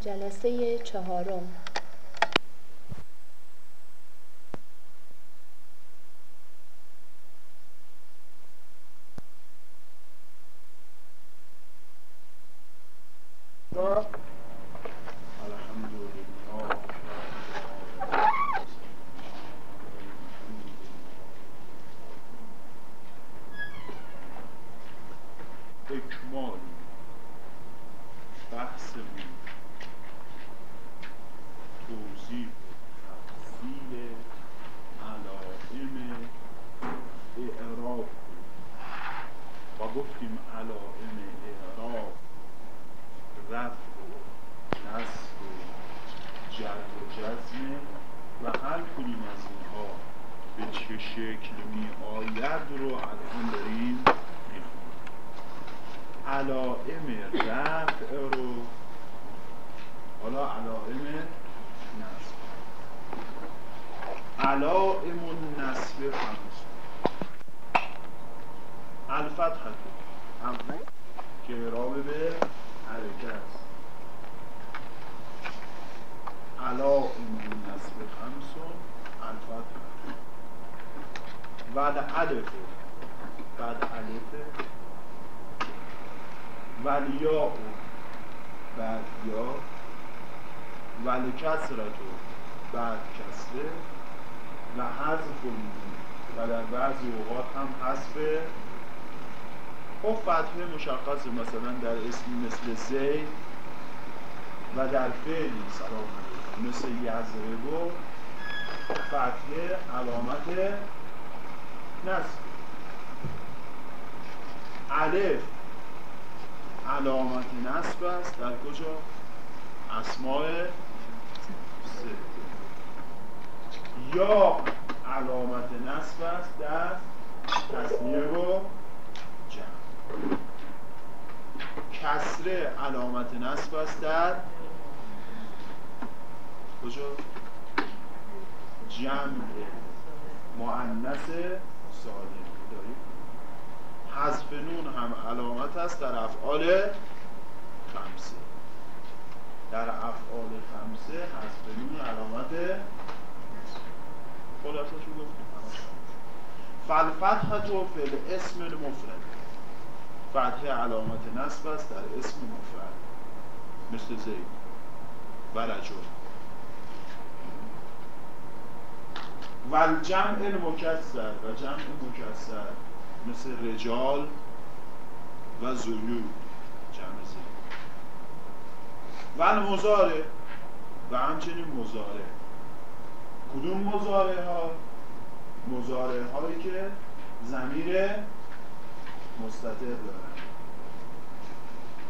جلسه چهارم. مشخص مثلا در اسمی مثل زید و در فعلی سلام مثل یزربو فتحه علامت نصب. الف علامت نصب است. در کجا؟ اسماع یا علامت نصب است در تصمیه و جمع. کسره علامت نصب است در کجا؟ جمع معنس سالم. داریم حذف نون هم علامت است در افعال خمسه. در افعال خمسه حذف نون علامت خلاصه شو گفتیم فالفتحة فی الاسم المفرد فتحه علامت نصب است در اسم مفرد. مثل زید. و رجل و الجمع المکسر. و جمع مکسر مثل رجال و زیود جمع زید و المزاره و همچنین مزاره کدوم مزاره ها؟ مزاره هایی که زمیر مستطر دارن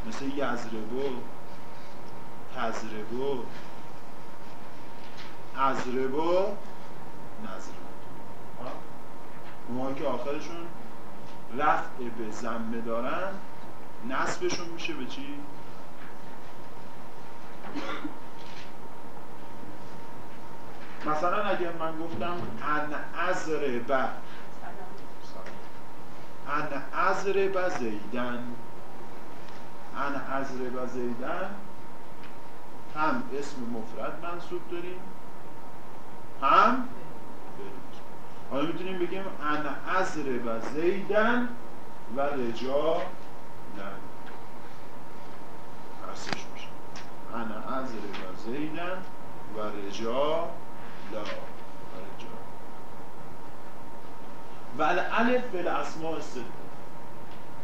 مثل یزربو تزربو ازربو نزربو اونهایی که آخرشون رفع به زمه دارن نصبشون میشه به چی؟ مثلا اگر من گفتم ان ازربه ان ازرب زیدن. ان ازرب زیدن. هم اسم مفرد منصوب داریم. هم؟ حالا می‌تونیم بگیم ان ازرب زیدن و رجالن عرصش میشه ان ازرب زیدن و رجالن و الف به اسماء سته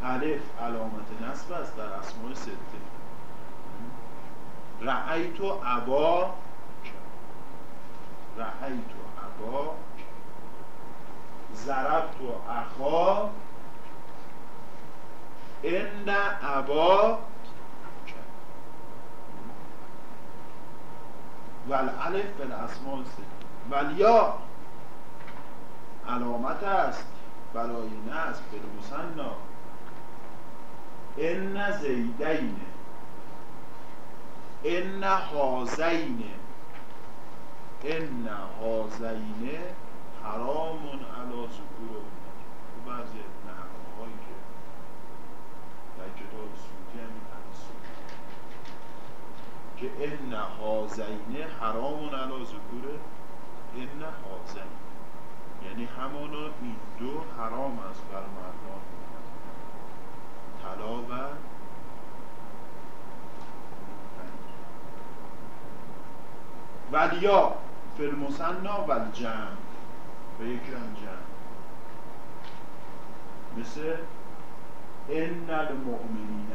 الف علامت نصب است در اسماء سته رأیت ابا رأیت ابا ضربت اخا. ان ابا و الالف به اسماء سته ولیا علامت است برای نصب به مسنا ان زیدین. ان هازین. ان هازین حرام علی ذکور تو بعضی نحوه هایی که در کتاب سوتی هم که ان هازین حرام علی ذکور ان هازین یعنی همانا این دو حرام است بر مردان طلا و ولیا فلمسنا و الجمع. یکی هم جمع. مثل ان المؤمنین.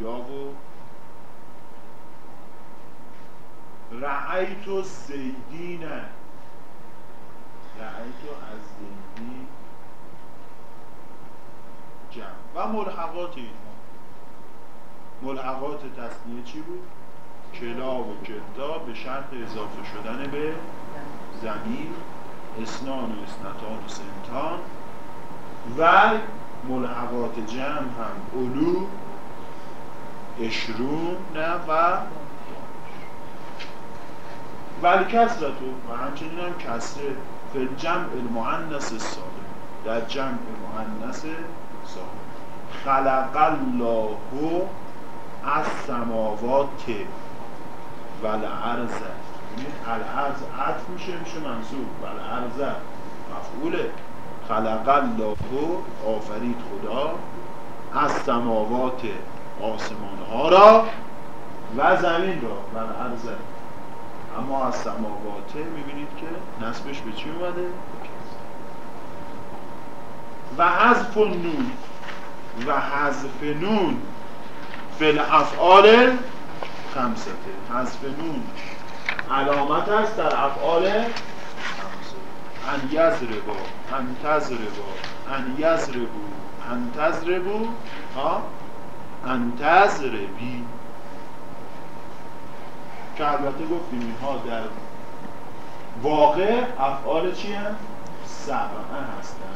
یا و رعیت زیدین رعیت از زیدین جمع. و ملحقات اینها ملحقات تصنیه چی بود؟ کلا و کتا به شرط اضافه شدن به زمین اسنان و اسنتان و سنتان. و ملحقات جمع هم علو. اشرون و ولی کسرتو و همچنین هم کسره فی جمع المعنس سالم در جمع معنس سالم خلق الله از سماوات و الارض یعنی الارض عطف میشه میشه منصوب و الارض مفعوله. خلق الله آفرید خدا از سماوات آسمان ها را و زمین را و الارض اما از سماواته می‌بینید که نسبش به چی اومده؟ و حذف نون و حذف نون فل افعال خمسته حذف نون علامت است در افعال ان یزربا ان تزربا ان یزربو ان تزربو ها؟ ان تزربی که البته گفتیم اینها در واقع افعال چی هم؟ سبعه هستن.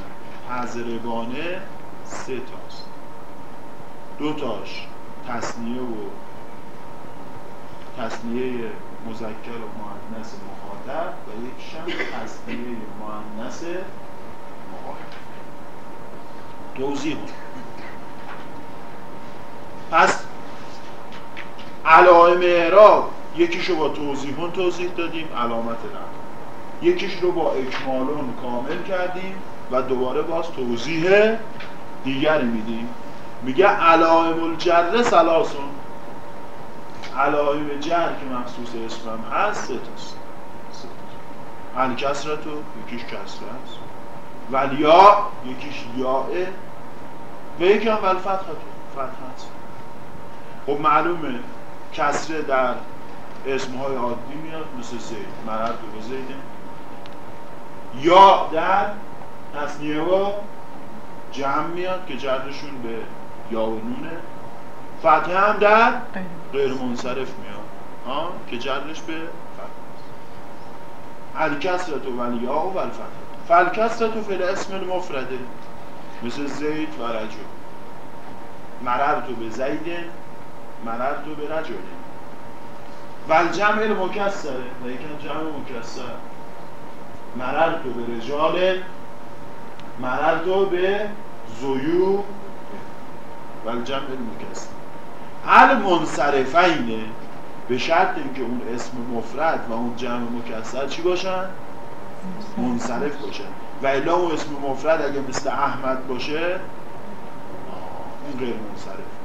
تزربانه سه تاست. دو تاش. تصنیه و تصنیه مذکر و مؤنث مخاطب و یک هم تصنیه مؤنث مخاطب. توضیح پس علائم اعراب یکیشو با توضیحون توضیح دادیم علامت رفت یکیش رو با اکمالون کامل کردیم و دوباره باز توضیح دیگری میدیم. میگه علائم الجر سلاسون علائم جر که مخصوص اسمم هست سه تاست هل کسرتو یکیش کسره است. ولیا یکیش یاه و یکی هم ول فتحتو فتحت خب معلومه کسره در اسمهای عادی میاد مثل زید مرد و زیده. یا در تصنیه و جمع میاد که جردشون به یا و نونه. فتحه هم در غیر منصرف میاد ها که جرش به فتحه. الکسرت و یا و الفتحه. فالکسرت و فل اسم المفرده مثل زید و رجل مررتو به مررتو به رجل و الجمع المکسره و یکم جمع مکسر. مررتو به رجال مررتو به زیو و الجمع المکسر المنصرفینه به شرط اینکه اون اسم مفرد و اون جمع مکسر چی باشن؟ منصرف باشن. و الا اون اسم مفرد اگه مثل احمد باشه اون غیر منصرف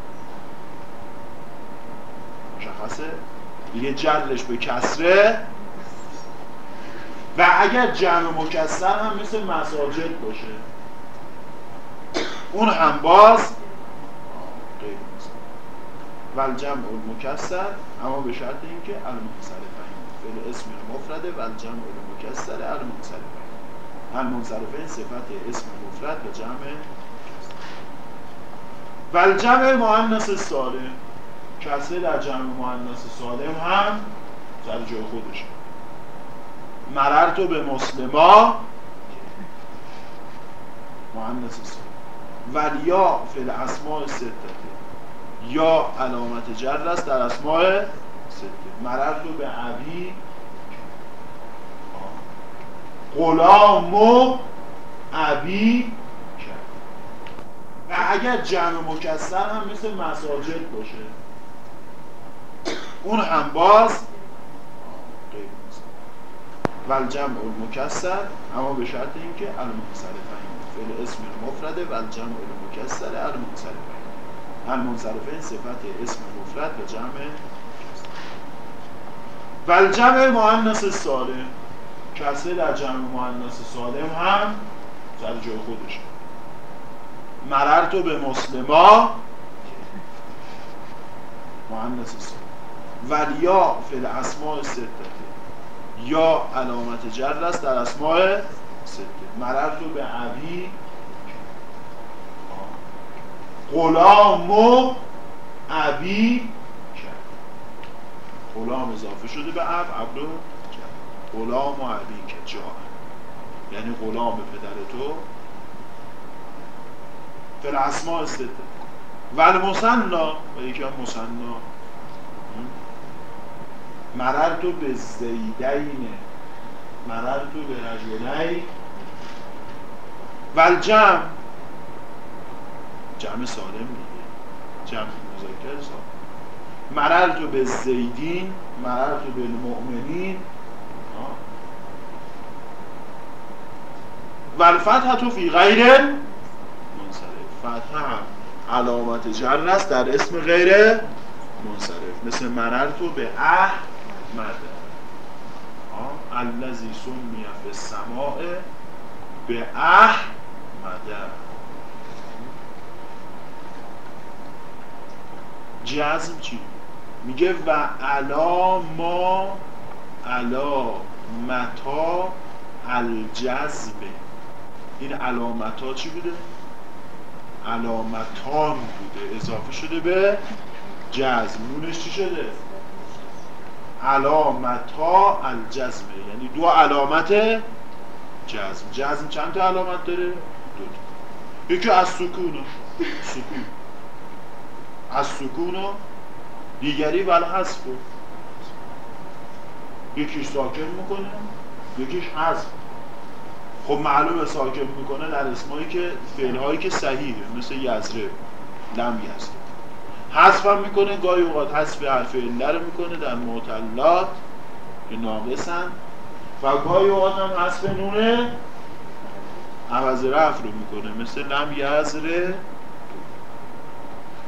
مشخصه؟ یه جرش به کسره. و اگر جمع مکسر هم مثل مساجد باشه. اون هم باز و الجمع المکسر اما به شرط اینکه المنصرفین فعل اسم مفرده و الجمع المکسر المنصرفین المنصرفین صفت اسم مفرد و جمع. و الجمع مؤنث سالم. کسره در جمع مؤنث سالم هم سر جای خودشه مررتو به مسلما مؤنث سالم. ولیا فی الاسماء ستته یا علامت جر است در اسماء سته مررتو به عبی غلام و عبی و اگر جمع مکسر هم مثل مساجد باشه اون هم باز غیر و جمع المکسر اما به شرط اینکه المنصرفین فعل اسم مفرده و جمع المکسر المنصرفین المنصرفین صفت اسم مفرد و جمع و الجمع مؤنث سالم. کسره در جمع مؤنث سالم هم سر جای خودش مررتو به مسلما مؤنث سالم. ولیا فی الاسماء ستته یا علامت جر است در اسماء سته. مررتو به عبی. غلام و عبی غلام اضافه شده به عب عبد غلام و عبی که جا. یعنی غلام پدر تو. فل اسماء سته. ول مسنا و یکی هم مرر تو به زیدین مرر تو به رجلی ول جمع. جمع سالم دیگه. جمع مذکر سالم. مرر تو به زیدین مرر تو به المؤمنین و الفتح تو فی غیر منصرف. فتح هم علامت جر است در اسم غیر منصرف. مثل مرر تو به احمد الذی سمی فی السماء به احمد جزم چی؟ میگه و علا ما علا متا الجذبه این علامت ها چی بوده؟ علامتان بوده اضافه شده به جزم چی شده؟ علامتا الجزمه. یعنی دو علامت جزم. جزم چند تا علامت داره؟ دو تا. یکی از سکونه سکون. از سکون دیگری ول حذف یکیش ساکن می‌کنه یکیش حذف. خب معلومه ساکن می‌کنه در اسمایی که فعلهایی که صحیحه مثل یزره لم یزره حذف هم می‌کنه گاهی اوقات حذف حرف عله رو می‌کنه در معتلات که ناقصن. و گاهی اوقات هم حذف نونه عوض رفت رو می‌کنه مثل لم یزره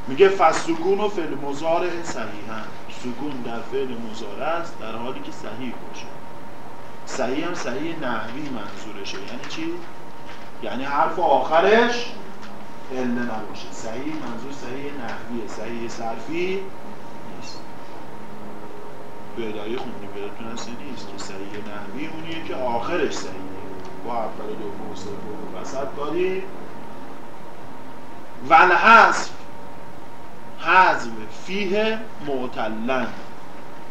میگه فسکون و فعل مزارع صحیحا سکون در فعل مزارع است در حالی که صحیح باشه. صحیح هم صحیح نحوی منظورشه. یعنی چی؟ یعنی حرف آخرش علم نباشه. صحیح؟ منظور صحیح نحویه. صحیح صرفی نیست. به ادایی خوندیم یادتون هستی نیست که صحیح نحوی اونیه که آخرش صحیحه. با اول دوم و سوم و وسط داری ولحذف حذف. فیه معتلن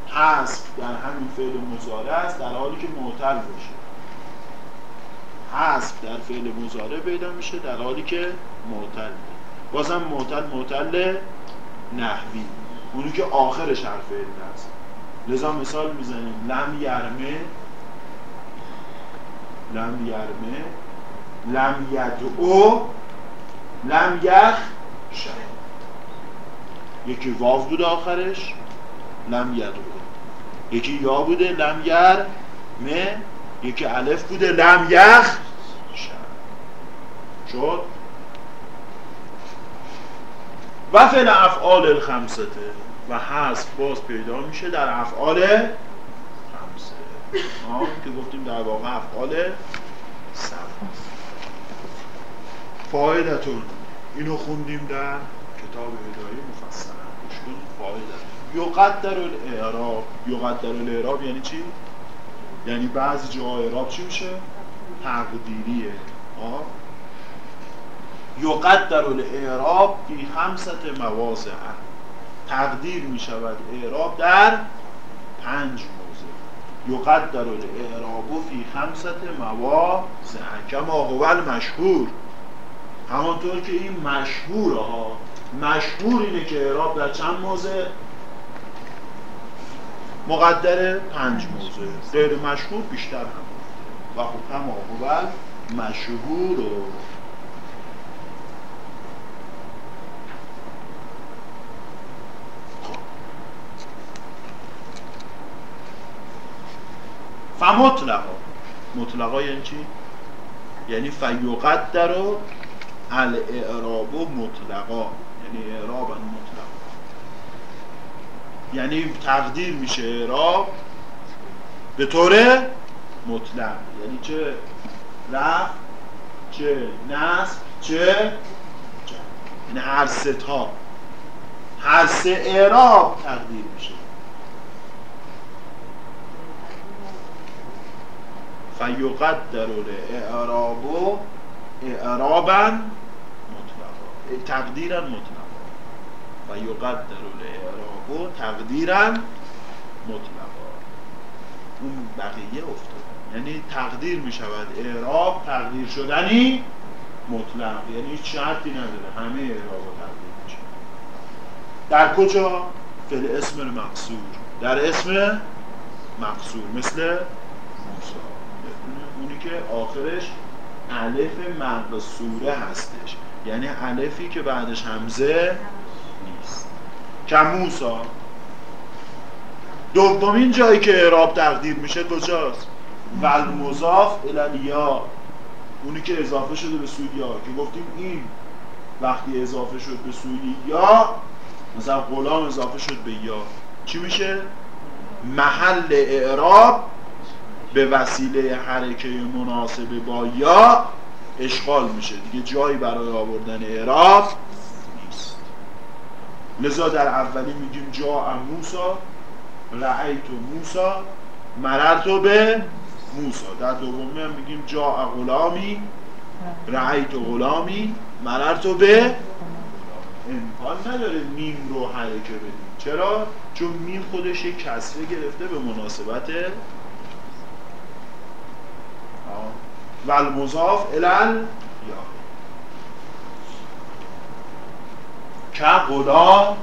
حذف در همین فعل مزارع است در حالی که معتل باشه. حذف در فعل مزارع پیدا میشه در حالی که معتل بازم معتل معتل نحوی. اونی که آخرش حرف علت است. لذا مثال می‌زنیم. لم یرمه لم یرمه لم یدعو لم یخ شد یکی واو بوده آخرش لم یدعو. یکی یا بوده لم یر مه یکی الف بوده لم یخ. شد. و فعل افعال الخمسته و حذف باز پیدا میشه در افعال خمسه. آه که گفتیم در واقع افعال سبت فایدتون اینو خوندیم در کتاب کنید فایده یقدر الاعراب. یقدر الاعراب یعنی چی؟ یعنی بعضی جاها اعراب چی میشه؟ تقدیریه آه یقدر الاعراب فی خمسة مواضع. تقدیر می شود اعراب در پنج موضع. یقدر الاعراب فی خمسة مواضع. کما هو المشهور. همانطور که این مشهوره ها. مشهور اینه که اعراب در چند موضع؟ مقدر پنج موزه. غیر مشهور بیشتر هم. و خب هم آقوبت مشهور و خب. فمطلقا. مطلقا یعنی چی؟ یعنی فیقدر و الاعراب مطلقا. یعنی اعراب مطلقا. یعنی تقدیر میشه. اعراب به طور مطلق. یعنی چه؟ رفت چه؟ نصب چه؟ یعنی هر سه تا. هر سه اعراب تقدیر میشه. فیقدر الاعراب اعرابا مطلقا. تقدیرا مطلقا. فیقدر الاعراب تقدیرا مطلقا. اون بقیه افتاد. یعنی تقدیر می شود اعراب تقدیر شدنی مطلق. یعنی هیچ شرطی نداره. همه اعراب تقدیر میشه در کجا؟ فل اسم المقصور. در اسم مقصور. مثل موسا اونی که آخرش الف مقصوره هستش. یعنی الفی که بعدش همزه که موسا دومین جایی که اعراب تقدیر میشه کجاست؟ ول مضاف الالیا اونی که اضافه شده به سوی یا. که گفتیم این وقتی اضافه شد به سوی یا مثلا غلام اضافه شد به یا. چی میشه؟ محل اعراب به وسیله حرکه مناسب با یا اشغال میشه. دیگه جایی برای آوردن اعراب لذا در اولی میگیم جا موسا رعیت موسا مررتو به موسا در دومی هم میگیم جا غلامی رعیت غلامی مررتو به امکان نداره میم رو حرکه بدیم. چرا؟ چون میم خودش یک کسره گرفته به مناسبت و المضاف الال یا که غلام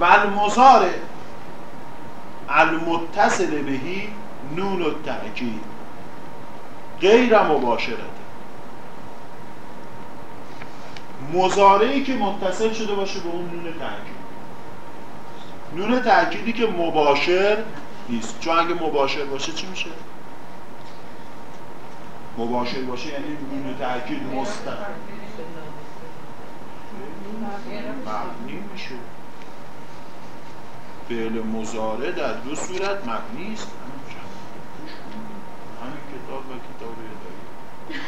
و المضارع المتصل بهی نون و تأکید. غیر مباشرت مزارعی که متصل شده باشه به اون نون تأکید. نون تأکیدی که مباشر نیست. چون اگه مباشر باشه چی میشه؟ مباشر باشه یعنی نون تأکید مستقیم. مبنی میشه. فعل مزاره در دو صورت مبنی است. همین کتاب و کتاب اداری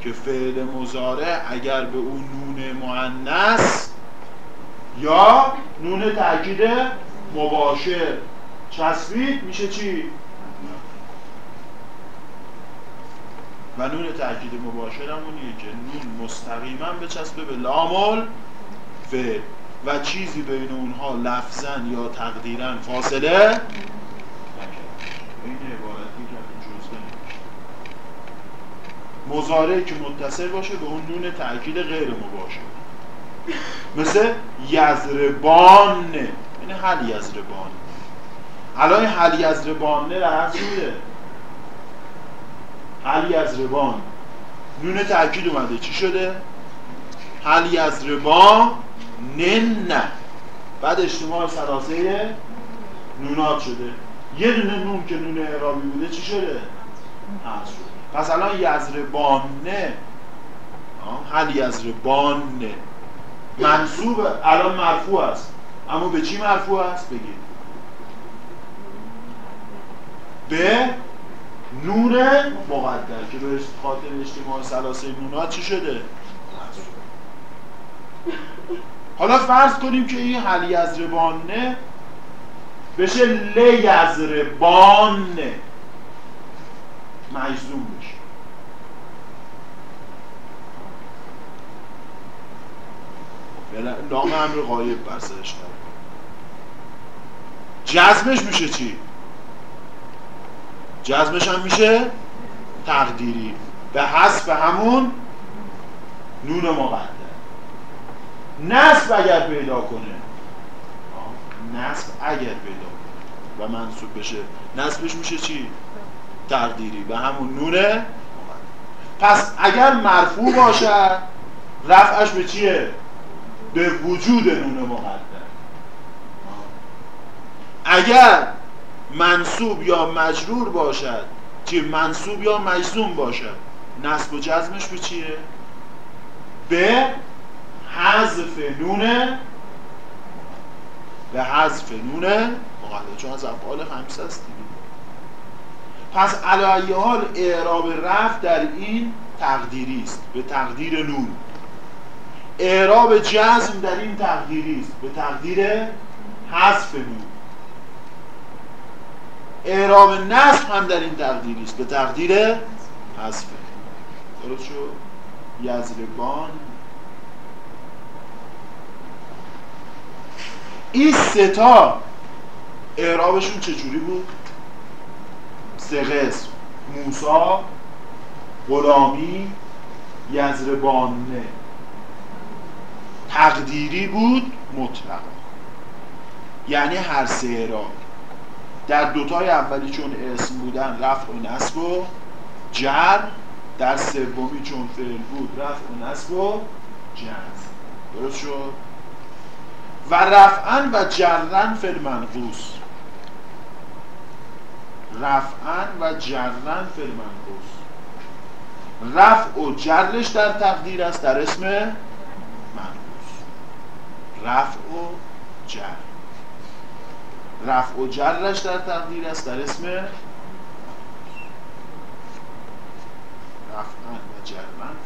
که فعل مزاره اگر به اون نون مؤنث یا نون تاکید مباشر چسبید میشه چی؟ و نون تاکید مباشر هم اونیه که نون مستقیما بچسبه به لامل فعل و چیزی بین اونها لفظا یا تقدیرا فاصله عبارتی که متصل باشه به اون نون تأکید غیر مباشر. مثل یزربان. یعنی هل یزربان. الان هل یزربان در سوره هل یزربان نون تأکید اومده. چی شده؟ هل یزربان نن بعد اجتماع سلاسه نونات شده. یه دونه نون که نون اعرابی بوده چی شده؟ هست شده. پس الان یزربانه. هل یزربانه منصوب الان مرفوع است. اما به چی مرفوع است؟ بگید. به نون مقدر که به خاطر اجتماع سلاسه نونات چی شده؟ حالا فرض کنیم که این حل یزربانه بشه ل یزربانه مجزوم بشه لام امر غایب بر سرش جزمش میشه چی؟ جزمش هم میشه تقدیری. به حسب همون نون مقدر نصب اگر پیدا کنه. نصب اگر پیدا کنه و منصوب بشه. نصبش میشه چی؟ تقدیری. و همون نونه پس اگر مرفوع باشد رفعش به چیه؟ به وجود نون مقدر اگر منصوب یا مجرور باشد. که منصوب یا مجزوم باشد. نصب و جزمش به چیه؟ به حذف نونه به حذف نونه مقلد چون از افعال خمسه است پس علایه حال اعراب رفت در این تقدیری است. به تقدیر نون. اعراب جزم در این تقدیری است. به تقدیر حذف نون. اعراب نصب هم در این تقدیری است به تقدیر حذف. درست شد؟ یزربان این ستا اعرابشون چجوری بود؟ سه موسا غلامی یزربانه تقدیری بود مطلق یعنی هر سه اعراب. در دوتای اولی چون اسم بودن رفع و نصب و جر در سومی چون فعل بود رفع و نصب و جر. درست شد؟ و رفعن و جرن فل منقوص. رفعن و جرن فل منقوص. رفع و جرش در تقدیر است در اسم منقوص. رفع و جر. رفع و جرش در تقدیر است در اسم رفعن و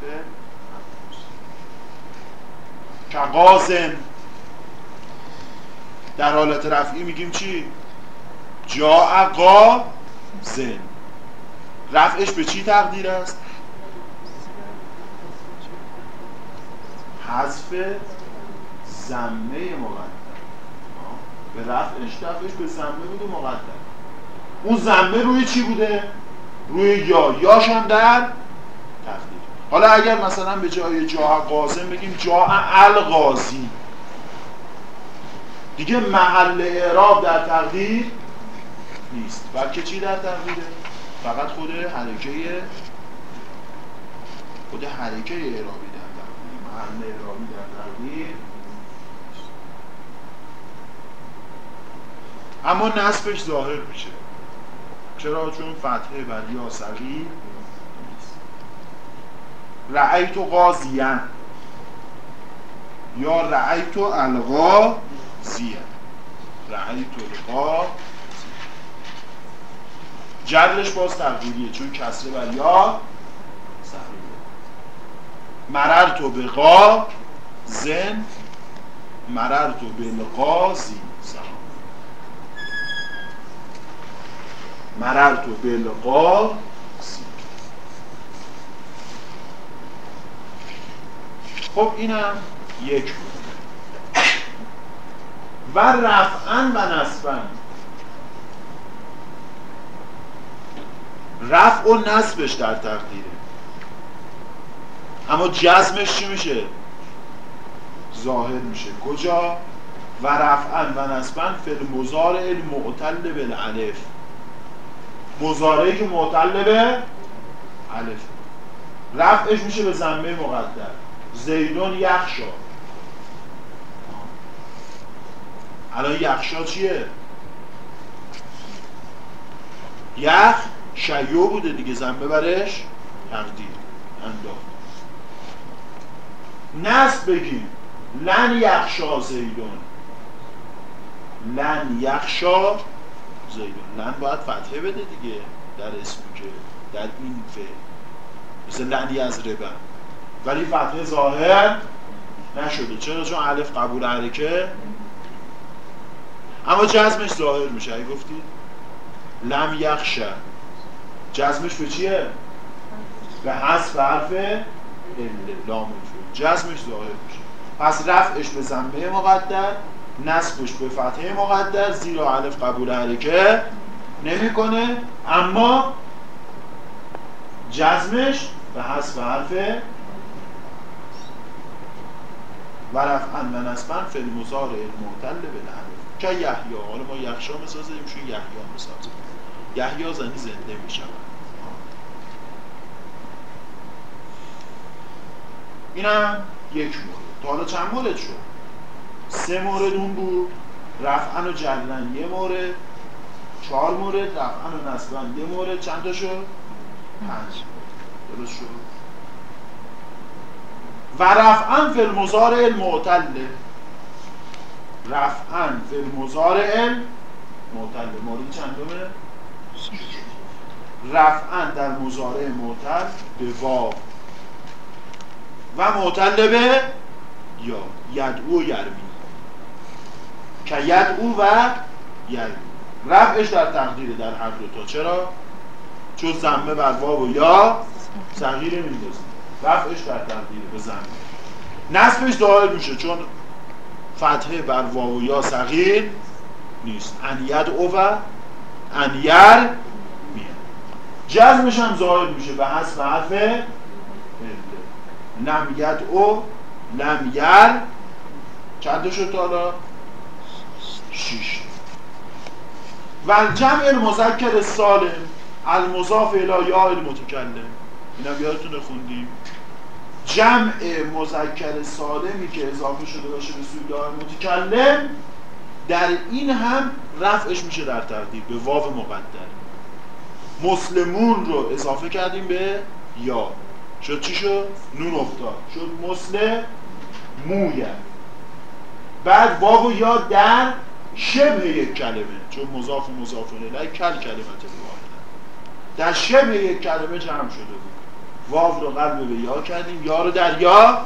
فل منقوص که در حالت رفعی میگیم چی؟ جا قا زن رفعش به چی تقدیر است؟ حذف زمه مقدر به رفعش رفعش به زمه بوده مقدر اون زمه روی چی بوده؟ روی یا یاش هم در تقدیر حالا اگر مثلا به جای جا قازم بگیم جا القاضی. دیگه محل اعراب در تقدیر نیست. بلکه چی در تقدیره فقط خود حرکه خود حرکه اعرابی در تقدیر محل اعرابی در تقدیر اما نصفش ظاهر میشه. چرا؟ چون فتحه بر یا صغیر رأیت قاضیان یا رأیت القا زیه رعیت القا جرش باز تقدیریه چون کسره بر یا مرر تو به قا زن مرر تو به لقازی مرر تو به لقا خب اینم یک بود. و رفعن و نصبن رفع و نصبش در تقدیره. اما جزمش چی میشه؟ ظاهر میشه. کجا؟ و رفعن و نصبن مزارع المعتل بالالف. مزارعی که معتل به الف رفعش میشه به زنبه مقدر. زیدون یخشا. الان یخشا چیه؟ یخ شیو بوده دیگه زن ببرش تقدیر انداخت. نصب بگیم. لن یخشا زیدون. لن یخشا زیدون لن باید فتحه بده دیگه در اسمی که در این فعل. مثل لن از ربن ولی فتحه ظاهر نشده. چرا؟ چون الف قبول حرکه. اما جزمش ظاهر میشه. اگه گفتی لم یخشه جزمش به چیه؟ به حذف حرف لام جزمش ظاهر میشه. پس رفعش به زنبه مقدر. نصبش به فتحه مقدر زیرا الف قبول حرکه نمی‌کنه. اما جزمش به حذف حرف و رفعن و نصبن فی المضارع المعتل به که یحیا حالا ما یخشا می‌سازیم. چون یحیا می‌سازیم. یحیا زنی زنده می‌شود. اینم یک مورد. تا حالا چند مورد شد؟ سه مورد اون بود رفعن و جلن یه مورد چهار مورد رفعن و نصبن یه مورد. چند تا شد؟ پنج. درست شد. و رفعن فی المزارع المعتل. رفعن فی المزارع المعتل. مورد چندمه؟ رفعن در مزارع معتل به واو و معتل به یا. یدعو و یرمی. کیت او و یعنی رفعش در تقدیره در هر دو تا. چرا؟ چون زمه بر واو و یا صغیره میندازیم رفعش در تقدیره به زمه. نصبش ظاهر میشه چون فتحه بر واو و یا صغیر نیست. انید او و انیر جزمش هم ظاهر میشه به حسب حرف نمید او لم چند شد تا شیش. و جمع المذکر سالم المضاف الی یا المتکلم. اینم یادتونه خوندیم؟ جمع مذکر سالمی که اضافه شده باشه به سوی دار متکلم در این هم رفعش میشه در ترتیب به واو مقدر. مسلمون رو اضافه کردیم به یا. شد چی شد؟ نون افتاد. شد مسلمویه بعد واو و یا در شبه یک کلمه چون مضاف و مضاف الیه کل کلمت واحد در شبه یک کلمه جمع شده بود؟ واو رو قلب به یا کردیم یا رو در یا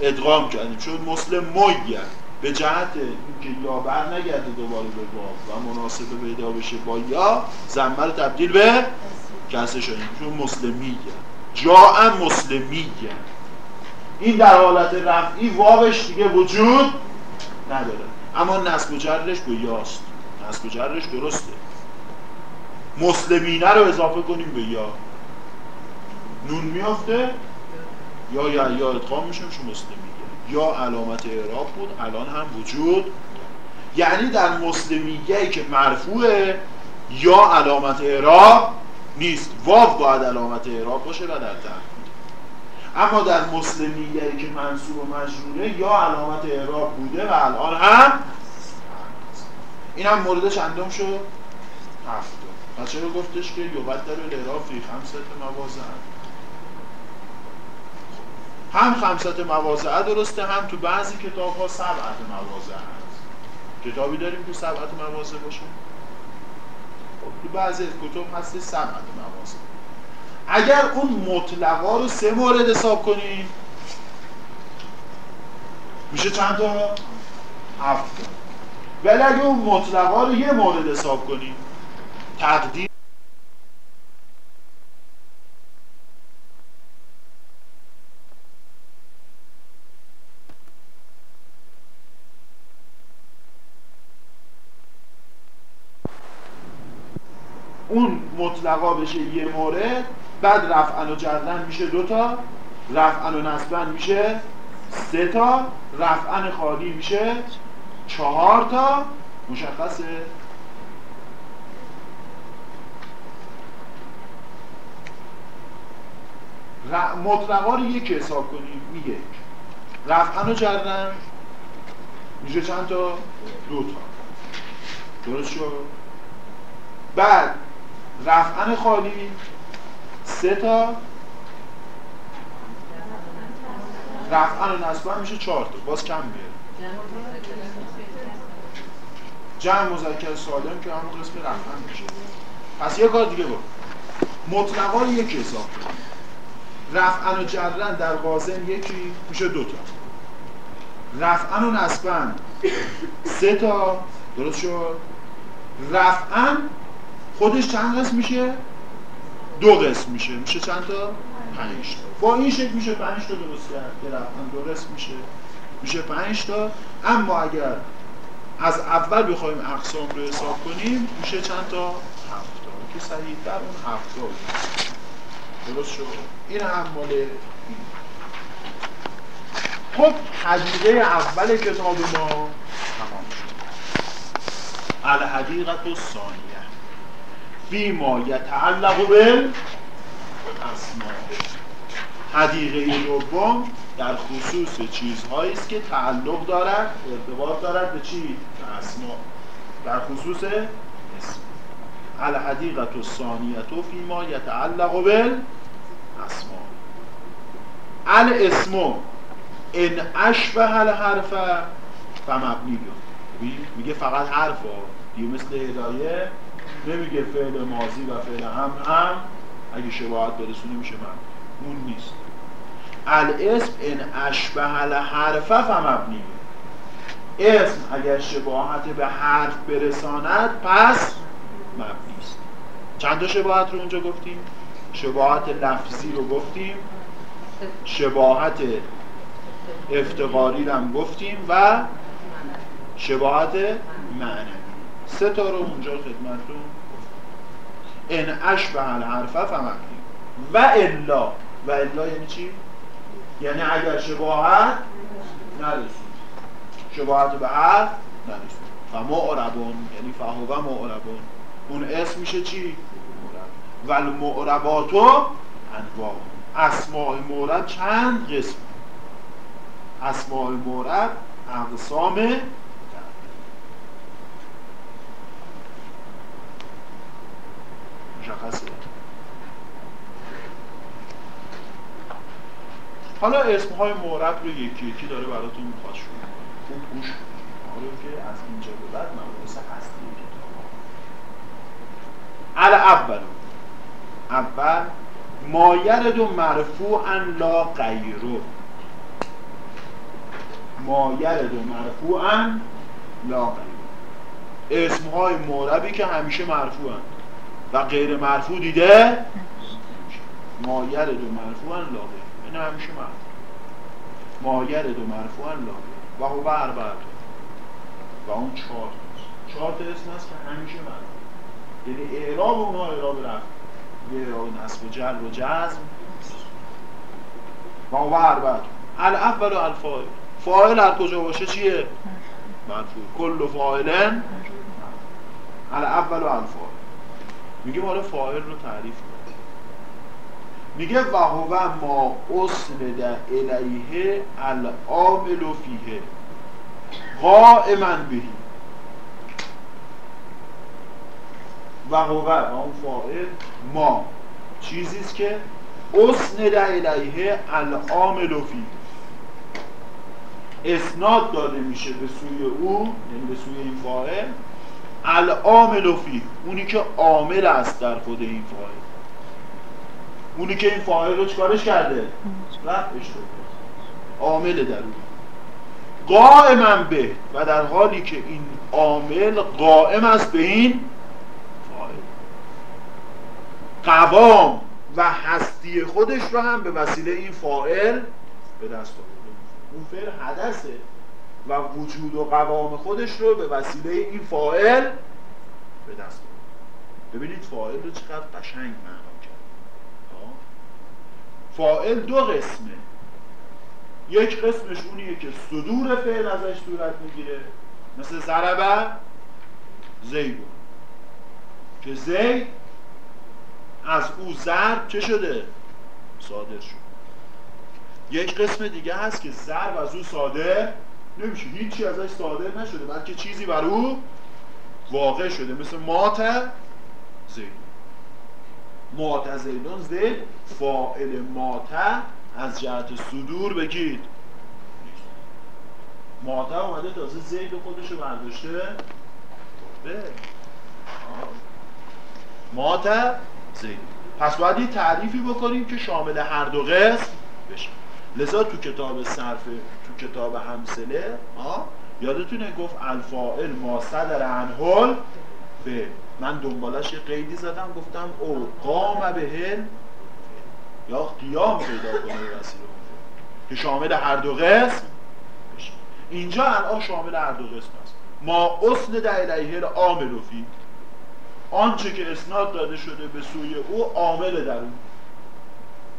ادغام کردیم. چون مسلم مویه. به جهت اینکه یا بر نگرده دوباره به واو و مناسبه پیدا بشه با یا زمه تبدیل به کسه شدیم. چون مسلمیه. جا مسلمیه. این در حالت رفعی واوش دیگه وجود نداره. اما نصب و جرش به نصب و جرش درسته. مسلمینه رو اضافه کنیم به یا. نون میافته یا یا یا ادغام میشه میشه مسلمیه یا علامت اعراب بود الان هم وجود. یعنی در مسلمیه که مرفوعه یا علامت اعراب نیست. واو باید علامت اعراب باشه و در تحقیق اما در مسلمیه که منصوب و مجروره یا علامت اعراب بوده و الان هم این هم مورد چندم شد. هفته و چرا گفتش که یوبت در الاعراب فی خمسط موازه هم خمسط موازه درسته هم تو بعضی کتاب ها سبعت موازه هست. کتابی داریم که سبعت موازه باشه؟ تو بعضی کتب هستی سبعت موازه اگر اون مطلقا رو سه مورد حساب کنیم میشه چند تا؟ هفت ولی اگه اون مطلقا رو یه مورد حساب کنیم تقدیر اون مطلقا بشه یه مورد بعد رفعن و جردن میشه دوتا رفعن و نصبن میشه سه تا رفعن خالی میشه چهار تا مشخصه مطلقا رو یک حساب کنیم یک رفعن و جردن میشه چند تا؟ دو تا درست شد؟ بعد رفعن خالی سه تا. رفعن نصبن میشه چهار تا. باز کم میاره جمع مذکر سالم که همون قسم رفعن میشه. پس یه کار دیگه با. مطلقا یک حساب کنیم. رفعن و جرن در وازن یکی میشه دوتا رفعن و نصبن سه تا. درست شد. رفعن خودش چند قسم میشه؟ دو قسم میشه. میشه چند تا؟ پنج تا. با این شکل میشه پنج تا درست کرد که رفتن. دو قسم میشه. میشه پنج تا. اما اگر از اول بخوایم اقسام رو حساب کنیم میشه چند تا؟ هفت تا. که صحیح در اون هفت تا درست شد؟ این هم مال خب حدیقه اول کتاب ما تمام شد. الحدیقت و ثانیه فی ما یتعلق به اسما. حدیقه دوم در خصوص چیزهایی است که تعلق دارد ارتباط دارد به چی؟ به اسما. در خصوص اسم. ثانیت و فیما یتعلق بال اسما. الاسم ان اشبه الحرف فمبنی میگه فقط حرف دیگه مثل هدایه نمیگه فعل ماضی و فعل هم هم اگه شباهت برسونه میشه من اون نیست. الاسم ان اشبه الحرف فمبنی اسم اگر شباهت به حرف برساند پس مبنی است. چند تا شباهت رو اونجا گفتیم؟ شباهت لفظی رو گفتیم شباهت افتقاری رو هم گفتیم و شباهت معنوی. سه تا رو اونجا خدمتتون ان اشبه الحرف فمبنی و الا. و الا یعنی چی؟ یعنی اگر شباهت نرسید. شباهت به حرف نرسید. و معربون یعنی فهو معربون اون اسم میشه چی؟ و المعرباتو انواع. اسماء مورد چند قسم؟ اسماء مورد اقسام مشخصه. حالا اسم های مورد رو یکی یکی داره براتون می‌خواد شروع خوب گوش حالا که از اینجا به بعد مباحث هستی کتاب اول اول. ما یرد مرفوعا لا غیرو ما یرد مرفوعا لا غیرو اسم های موربی که همیشه مرفوعن و غیر مرفوع دیده ما یرد مرفوعا لا غیرو این همیشه مرفوع. ما یرد مرفوعا لا غیرو و هو اربعت و اون چهار چهار تا اسم هست که همیشه مرفوع. یعنی اعراب اونها اعراب رفت یه نصب و جر و جزم. و هو اربعت الاول و الفاعل. فاعل هر کجا باشه چیه؟ مرفوع. کل فاعلن. الاول و الفاعل. میگه حالا فاعل رو تعریف کنه میگه و هو ما اسند الیه العامل فیه. قائما بهی. هو اون فاعل ما. چیزی است که اسند الیه العامل فیه. اسناد داده میشه به سوی او یعنی به سوی این فاعل. العامل فی اونی که عامل است در خود این فاعل. اونی که این فاعل رو چکارش کرده؟ رفعش شده عامل در اون. قائما به و در حالی که این عامل قائم است به این فاعل. قوام و هستی خودش رو هم به وسیله این فاعل به دست آورده. اون فعل حدثه. و وجود و قوام خودش رو به وسیله این فاعل به دست ببینید فاعل رو چقدر قشنگ معنا کرد. فاعل دو قسمه. یک قسمش اونیه که صدور فعل ازش صورت می‌گیره. مثل ضربه زیدون که زید از او ضرب چه شده؟ صادر شد. یک قسم دیگه هست که ضرب از او صادر نمیشه. هیچی ازش صادر نشده. بلکه چیزی بر او واقع شده. مثل مات زید مات زیدون زید فائل مات از جهت صدور بگید. مات اومده تازه زید خودش رو برداشته. به. مات زید. پس باید تعریفی بکنیم که شامل هر دو قسم بشه. لذا تو کتاب صرف کتاب همسله یادتونه گفت الفائل ما صدر انهل به من دنبالش یه قیدی زدم گفتم او قام به هل یا قیام پیدا کنه وسیله. که شامل هر دو قسم. اینجا الان شامل هر دو قسم است ما اصل در الیه عامل فی آنچه که اسناد داده شده به سوی او عامل در اون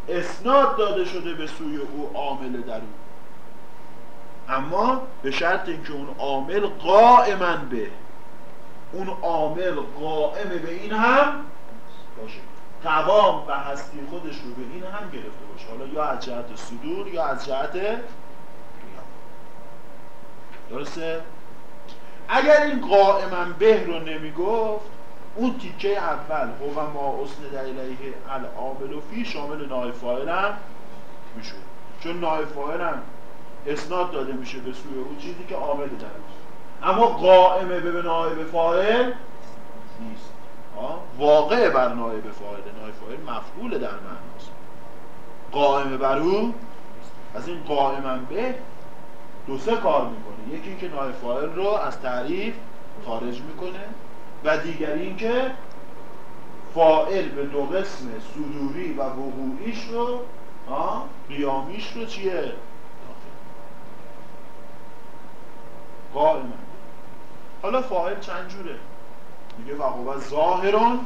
اسناد داده شده به سوی او عامل در اون اما به شرط اینکه اون عامل قائما به اون عامل قائم به این هم باشه. قوام و هستی خودش رو به این هم گرفته باشه. حالا یا از جهت صدور یا از جهت درسته؟ اگر این قائما به رو نمی‌گفت اون تیکه اول هو ما اسن دلیلیه العامل و فی شامل نای فاعل هم چون نای فاعل هم اسناد داده میشه به سوی اون چیزی که عامل در اما قائمه به نایب فاعل نیست. واقع بر نایب فاعل نایب فاعل مفعول در معناست قائمه بر او از این قائما به دو سه کار می‌کنه. یکی اینکه نایب فاعل رو از تعریف خارج می‌کنه و دیگری اینکه فائل به دو قسم صدوری و وقوعیش رو قیامیش رو چیه؟ قائما حالا فاعل چند جوره؟ میگه وقوع ظاهرون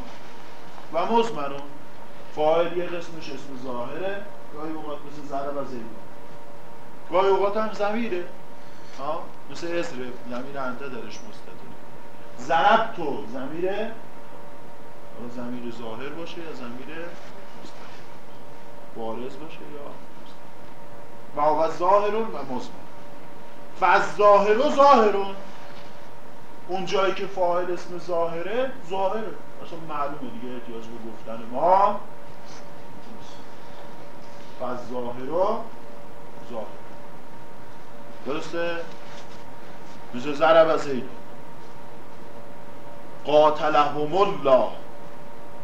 و مزمرون فاعل یه قسمش اسم ظاهره گاهی اوقات مثل ذره و زیبا گاهی اوقات هم زمیره ها؟ مثل اسر زمیر انته درش مستطره ضرب تو زمیره زمیر ظاهر باشه یا زمیر بارز باشه یا و ظاهرون و مزمرون فالظاهر و ظاهرون اون جایی که فاعل اسم ظاهره ظاهره. اصلا معلومه دیگه احتیاج به گفتن ما. فالظاهر و ظاهر. درسته؟ مثل ضرب زید قاتلهم الله.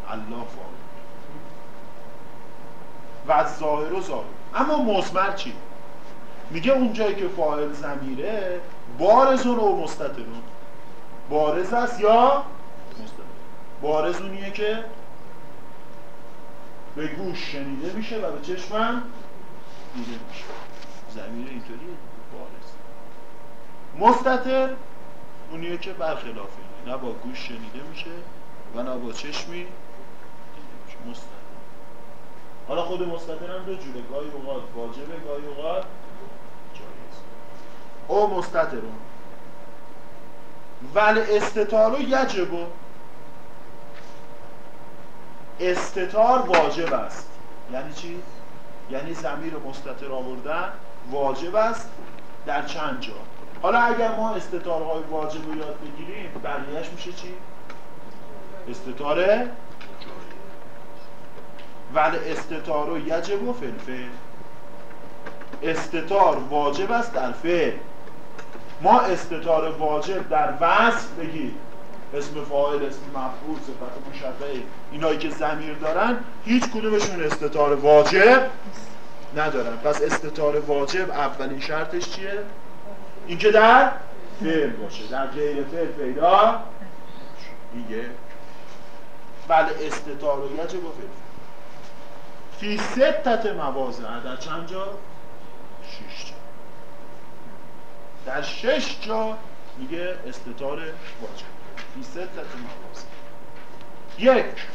الله فاعل. و ظاهر و ظاهر. اما مزمر چی؟ میگه اونجایی که فاعل زمیره بارزون و مستطرون بارز است یا مستطر بارز اونیه که به گوش شنیده میشه و به چشمم دیده میشه. زمیر اینطوری بارز. مستطر اونیه که برخلاف اینه نه با گوش شنیده میشه و نه با چشمی مستطر حالا خود مستطر هم دو جوره. گاهی اوقات واجبه گاهی اوقات او مستترون ول استتارو یجبو استتار واجب است. یعنی چی؟ یعنی زمیر مستتر آوردن واجب است در چند جا. حالا اگر ما استتارهای واجب رو یاد بگیریم بقیهش میشه چی؟ استتاره ول استتارو یجب و فلفل. استتار واجب است در فعل. ما استتار واجب در وصف بگید اسم فاعل اسم مفعول صفت مشبه اینایی که زمیر دارن هیچ کدومشون استتار واجب ندارن. پس استتار واجب اولین شرطش چیه؟ اینکه در فعل باشه. در غیر فعل پیدا دیگه بله استتار و یجب و فعل. فی ستت موازه در چند جا؟ شش جا. در شش جا میگه استطار واجب. فی ستت مواضع یک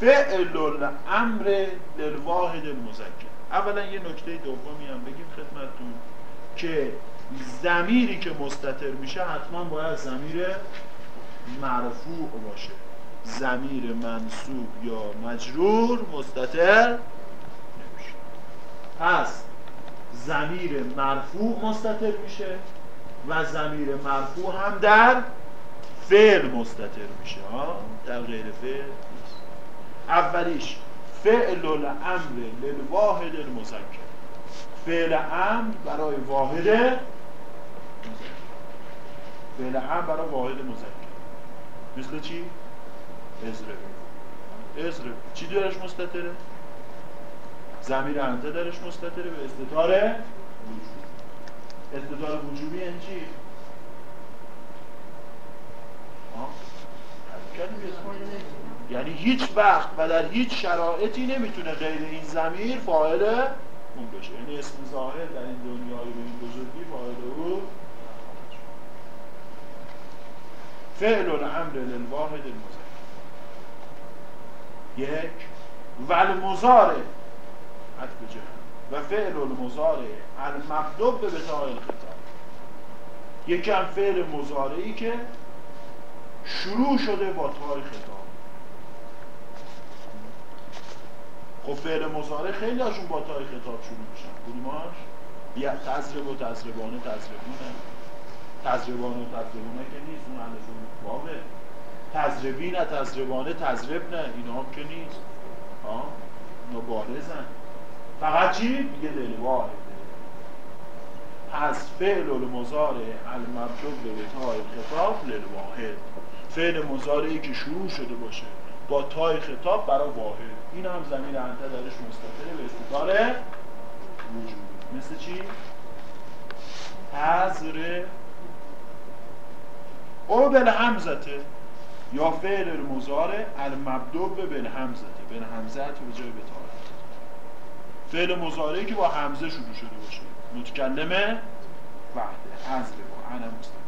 فعل الامر للواحد المذکر اولا یه نکته دومی هم بگیم خدمتتون که زمیری که مستتر میشه حتما باید زمیر مرفوع باشه. زمیر منصوب یا مجرور مستتر نمیشه. پس زمیر مرفوع مستتر میشه و زمیر مرفوع هم در فعل مستتر میشه ها؟ در غیر فعل نیست. اولیش فعل الامر للواحد المذکر. فعل امر برای واحد فعل امر برای واحد مذکر. مثل چی؟ ازره ازره چی درش مستتره؟ زمیر انته درش مستطره به استطار استطار وجوبی یعنی چی؟ یعنی هیچ وقت و در هیچ شرایطی نمی‌تونه غیر این زمیر فاعل اون بشه. یعنی اسم ظاهر در این دنیای به این بزرگی فاعل او فعل الامر للواحد المذکر یک و المضارع عطف جهن و فعل المضارع المقدوب به بتاع الخطاب. یکم فعل مضارعی که شروع شده با تای خطاب خب فعل مضارع خیلی هاشون با تای خطاب شروع میشن. کدوماش؟ یا تزرب و تزربانه تزربونه تجربان و تجربانه که نیست اون اندازه واقع تجربی نه تجربانه تجرب نه. اینا هم که نیست. ها اینا بارزن. فقط چی؟ میگه دل واحده پس فعل المزارع المبدوب به تای خطاب للواحد. فعل مزارعی که شروع شده باشه با تای خطاب برای واحد. این هم زمین انته درش مستطره به استطار وجود. مثل چی؟ حضر او بالهمزته یا فعل المزارع المبدوب بالهمزته بالهمزت به جای بتاره فعل مزارعی که با همزه شروع شده باشه متکلمه وحده حذف با انا مستقیم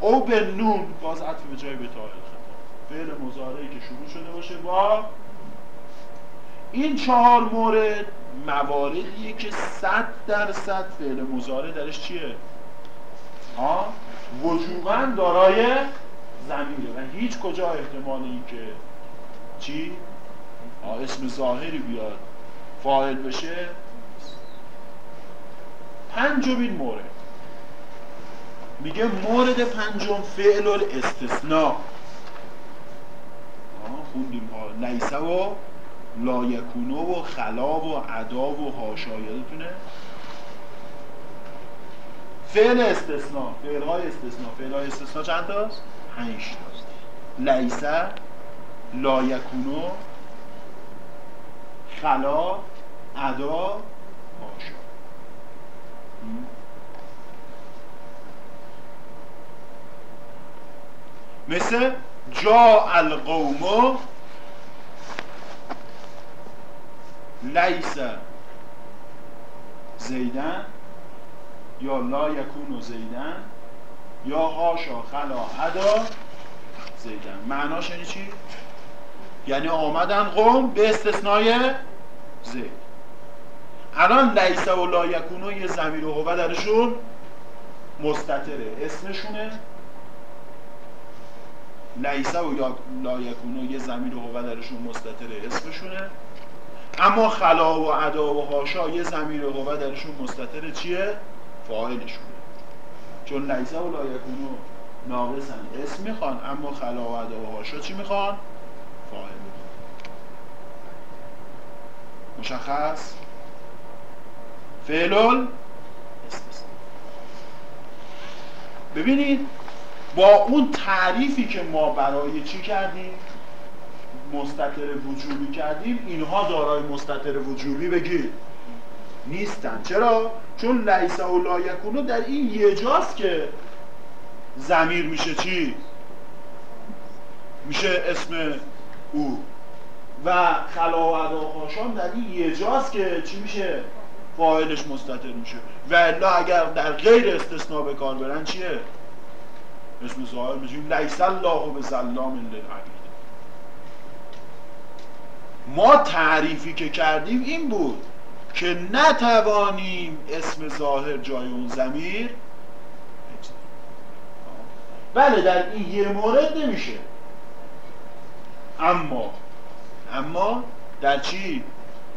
او به نون باز عطف به جای بتاره فعل مزارعی که شروع شده باشه با این چهار مورد مواردیه که صد درصد فعل مزارع درش چیه؟ ها؟ وجوبا دارای زمینه و هیچ کجا احتمال این که چی؟ اسم ظاهری بیاد فاعل بشه. پنجمین مورد. میگه مورد پنجم فعل الاستثناء. خوندیم. ها لیسه و لایکونه و خلا و عدا و هاشا یادتونه؟ فعل استثناء. فعل های استثناء. فعل های استثناء چند تاست؟ پنج تاست. لیسه لایکونو خلا عدا هاشا مثل جا القوم لیس زیدن یا لا یکون زیدن یا هاشا خلا عدا زیدن. معناش یعنی چی؟ یعنی آمدن قوم به استثنای زید. الان لیسه و لا یکونو یه زمیر و هوه درشون مستطره. اسمشونه لیسه و لا یکونو یه زمیر و هوه درشون مستطره. اسمشونه اما خلا و عدا و هاشا یه زمیر و هوه درشون مستطره چیه؟ فاعلشونه. چون لیسه و لا یکونو ناقصن. اسم می‌خوان اما خلا و عدا و هاشا چی می‌خوان؟ فاعل مشخص؟ فعلل ببینید با اون تعریفی که ما برای چی کردیم مستطر وجوبی کردیم اینها دارای مستطر وجوبی بگید نیستن چرا؟ چون لیسا و لایکونو در این یه جاست که زمیر میشه چی؟ میشه اسم او و خلا و در این یه جاست که چی میشه؟ فاعلش مستطر میشه. و الا اگر در غیر استثناء به کار برن چیه؟ اسم ظاهر میشیم لیس الله به ظلام للعبید. ما تعریفی که کردیم این بود که نتوانیم اسم ظاهر جای اون زمیر بله در این یه مورد نمیشه. اما اما در چی؟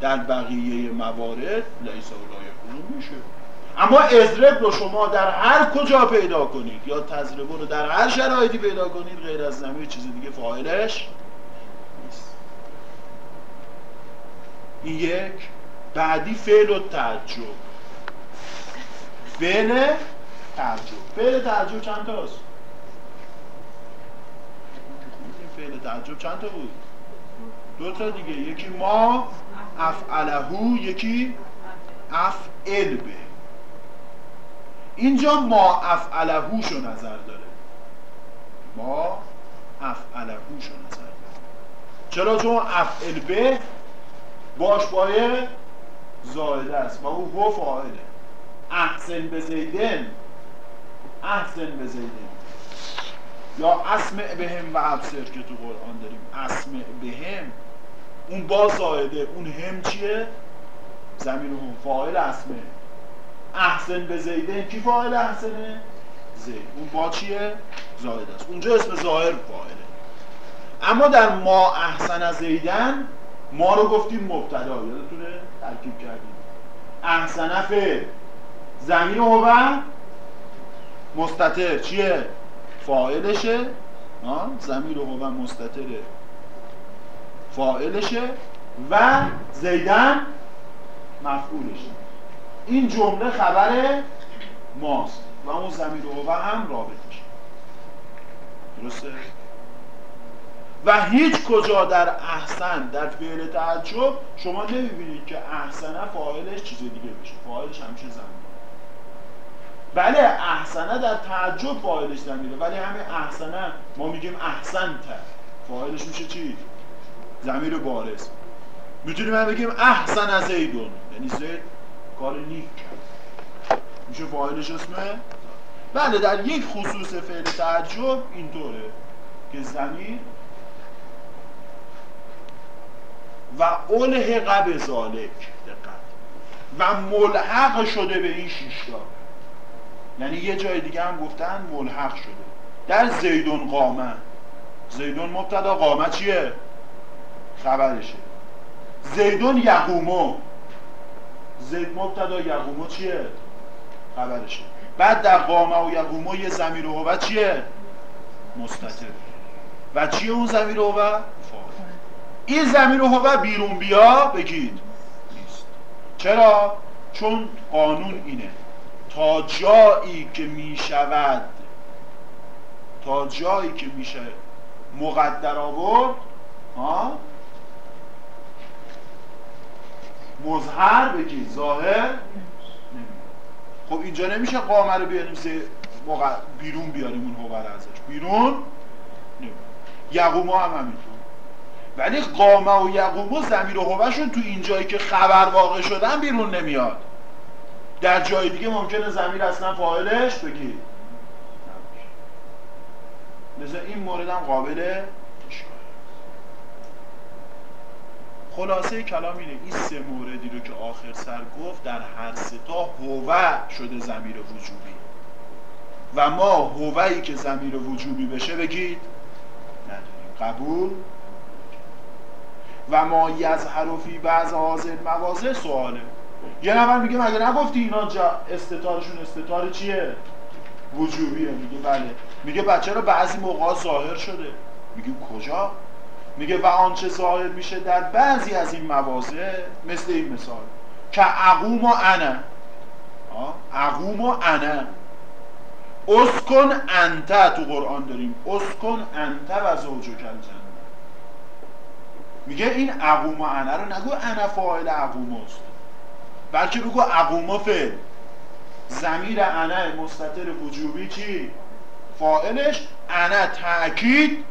در بقیه موارد لیس و میشه. اما ازرب رو شما در هر کجا پیدا کنید یا تجربه رو در هر شرایطی پیدا کنید غیر از زمین چیز دیگه فاعلش نیست. این یک. بعدی فعل و تعجب. فعل تعجب. فعل تعجب چند تاست؟ فعل تعجب چند تا بود؟ دو تا دیگه. یکی ما افعلهو یکی افعل به. اینجا ما افعلهوش رو نظر داره. ما افعلهوش رو نظر داره چرا؟ چون افعل به باش بایه زایده است و او هو فاعله احسن به زیدن. احسن به زیدن. یا اسمع بهم و ابصر که تو قرآن داریم. اسمع بهم. اون با زایده اون هم چیه؟ زمین هم فاعل اسمه احسن به زیده کی فاعل احسنه؟ زید. اون با چیه؟ زاید است. اونجا اسم ظاهر فاعله. اما در ما احسن از زیدن ما رو گفتیم مبتدا. یادتونه؟ ترکیب کردیم. احسن فعل زمین هو. مستتر. چیه؟ فاعلشه. زمیر هو مستتر فاعلشه و زیدن مفعولشه این جمله خبر ماست و اون زمیر هو هم رابطش. درسته؟ و هیچ کجا در احسن در فعل تعجب شما نمی‌بینید که احسنه فاعلش چیز دیگه بشه. فاعلش همیشه زمین. بله احسنه در تعجب فاعلش زمیره ولی همین احسنه ما میگیم احسن تر فاعلش میشه چی؟ زمیر بارز. می‌تونیم هم بگیم احسن از زیدون یعنی زید کار نیک کرد. میشه فاعلش اسمه؟ بله در یک خصوص فعل تعجب اینطوره که زمیر و الحق به ذالک دقت. و ملحق شده به این شیشتا. یعنی یه جای دیگه هم گفتن ملحق شده. در زیدون قامه. زیدون مبتدا قامه چیه؟ خبرشه. زیدون یقومو. زید مبتدا یقومو چیه؟ خبرشه. بعد در قامه و یقومو یه زمیر و چیه؟ مستطر. و چیه اون زمیر و این زمین هوا بیرون بیا بگید. نیست. چرا؟ چون قانون اینه. تا جایی که می شود تا جایی که میشه مقدر آورد ها؟ مظهر بگید ظاهر خب اینجا نمیشه قامه رو بیاریم بیرون بیاریم اون هوبر ازش. بیرون یقوما هم همینطور. ولی قامه و یقوم و زمیر و هوشون تو این جایی که خبر واقع شدن بیرون نمیاد. در جای دیگه ممکنه زمیر اصلا فاعلش بگی لذا این مورد هم قابل خلاصه کلام اینه این سه موردی رو که آخر سر گفت در هر سه تا هوه شده زمیر وجوبی. و ما هوهی که زمیر وجوبی بشه بگید نداریم. قبول؟ و ما یظهر فی بعض حاضر موازه سواله. یه نفر میگه مگه نگفتی اینا جا استتارشون استتار چیه؟ وجوبیه. میگه بله. میگه بچه رو بعضی موقع ظاهر شده. میگه کجا؟ میگه و آنچه ظاهر میشه در بعضی از این موازه مثل این مثال که عقوم و انه عقوم و انه اسکن انت تو قرآن داریم. اسکن انت و زوجو کل میگه این عقوم و انه رو نگو انه فاعل عقوم است. بلکه بگو عقوم فعل. زمیر انه مستطر وجوبی چی؟ فاعلش انه تأکید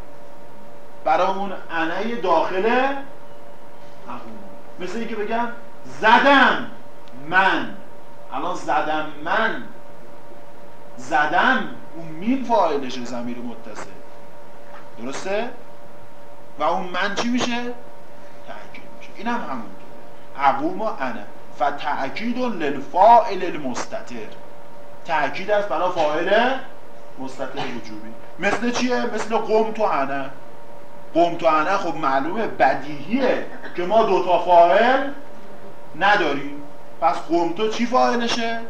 برای اون انه داخل عقوم مثل اینکه بگم زدم من. الان زدم من. زدم اون مین فاعلش زمیر متصل. درسته؟ و اون من چی میشه؟ تأکید میشه. این هم همونطور عقوم و انه و تأکید المستتر. تأکید است برای فاعل مستتر وجوبی. مثل چیه؟ مثل قوم تو انه قوم تو انه خب معلومه بدیهیه که ما دوتا فاعل نداریم. پس قوم تو چی فاعلشه؟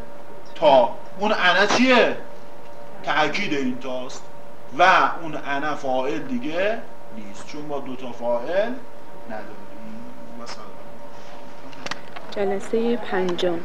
تا. اون انه چیه؟ تأکید این تاست. و اون انه فاعل دیگه نیست چون ما دوتا فاعل نداریم. جلسه پنجم.